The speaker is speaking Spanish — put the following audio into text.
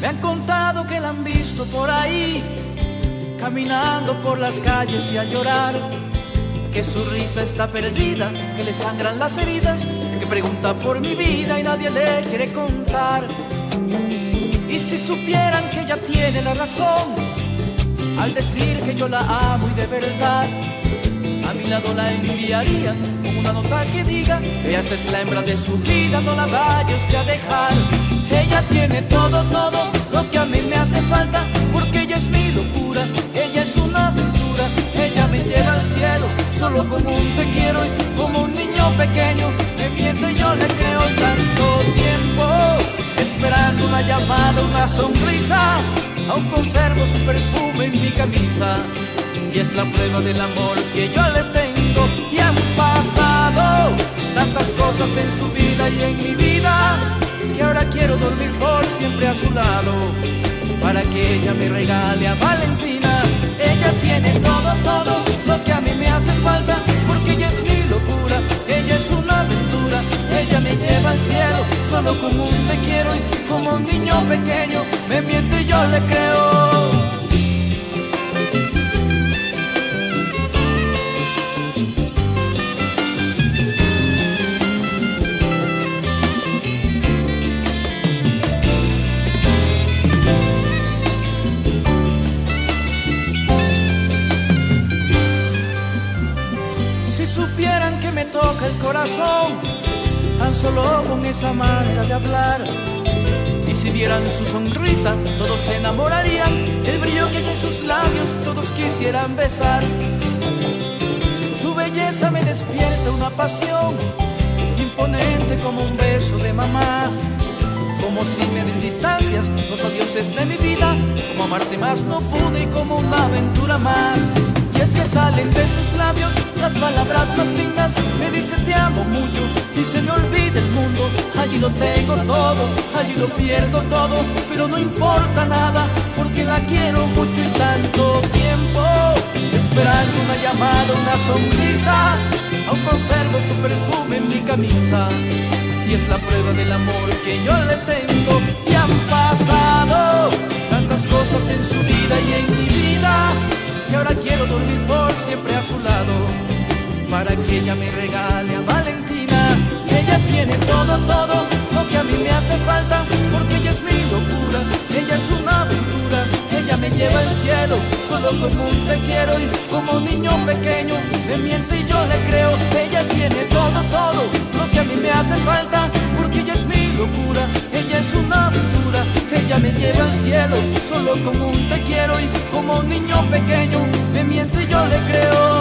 Me han contado que la han visto por ahí, caminando por las calles y a llorar. Que su risa está perdida, que le sangran las heridas, que pregunta por mi vida y nadie le quiere contar. Y si supieran que ella tiene la razón, al decir que yo la amo y de verdad, a mi lado la enviaría con una nota que diga, ella es la hembra de su vida, no la vayas que a. Tiene todo, todo lo que a mí me hace falta, porque ella es mi locura, ella es una aventura, ella me lleva al cielo, solo como un te quiero y como un niño pequeño, me miente y yo le creo tanto tiempo, esperando una llamada, una sonrisa, aún conservo su perfume en mi camisa, y es la prueba del amor que yo le tengo, y han pasado tantas cosas en su vida y en mi vida que ahora quiero dormir por siempre a su lado, para que ella me regale a Valentina. Ella tiene todo, todo lo que a mí me hace falta, porque ella es mi locura, ella es una aventura, ella me lleva al cielo, solo como un te quiero y como un niño pequeño, me miente y yo le creo. Supieran que me toca el corazón, tan solo con esa manera de hablar. Y si vieran su sonrisa, todos se enamorarían. El brillo que hay en sus labios, todos quisieran besar. Su belleza me despierta una pasión, imponente como un beso de mamá. Como si me den distancias los adioses de mi vida, como amarte más no pude y como una aventura más. Y es que salen de sus labios palabras más lindas. Me dice te amo mucho y se me olvida el mundo. Allí lo tengo todo, allí lo pierdo todo, pero no importa nada porque la quiero mucho y tanto tiempo. Esperando una llamada, una sonrisa, aún conservo su perfume en mi camisa. Y es la prueba del amor que yo le tengo. Y han pasado tantas cosas en su vida y en mi vida que ahora quiero dormir por siempre a su lado para que ella me regale a Valentina. Y ella tiene todo, todo lo que a mí me hace falta porque ella es mi locura, ella es una aventura. Ella me lleva al cielo solo como un te quiero y como niño pequeño. Me miente y yo le creo ella tiene todo, todo lo que a mí me hace falta porque ella es mi locura ella es una aventura. Ella me lleva al cielo solo como un te quiero y como niño pequeño. Me miente y yo le creo